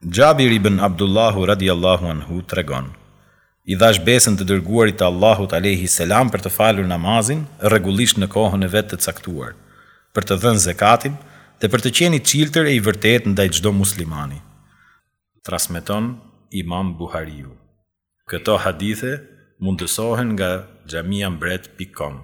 Xhabir ibën Abdullahu radijallahu anhu tregon, I dhashë besën të Dërguarit të Allahut alejhi selam për të falur namazin rregullisht në kohën e vet të caktuar, për të dhënë zekatin dhe për të qenë i çiltër e i vërtetë ndaj çdo muslimani. Transmeton Imam Buhariu. Këto hadithe mundësohen nga xhamiambret pikë kom.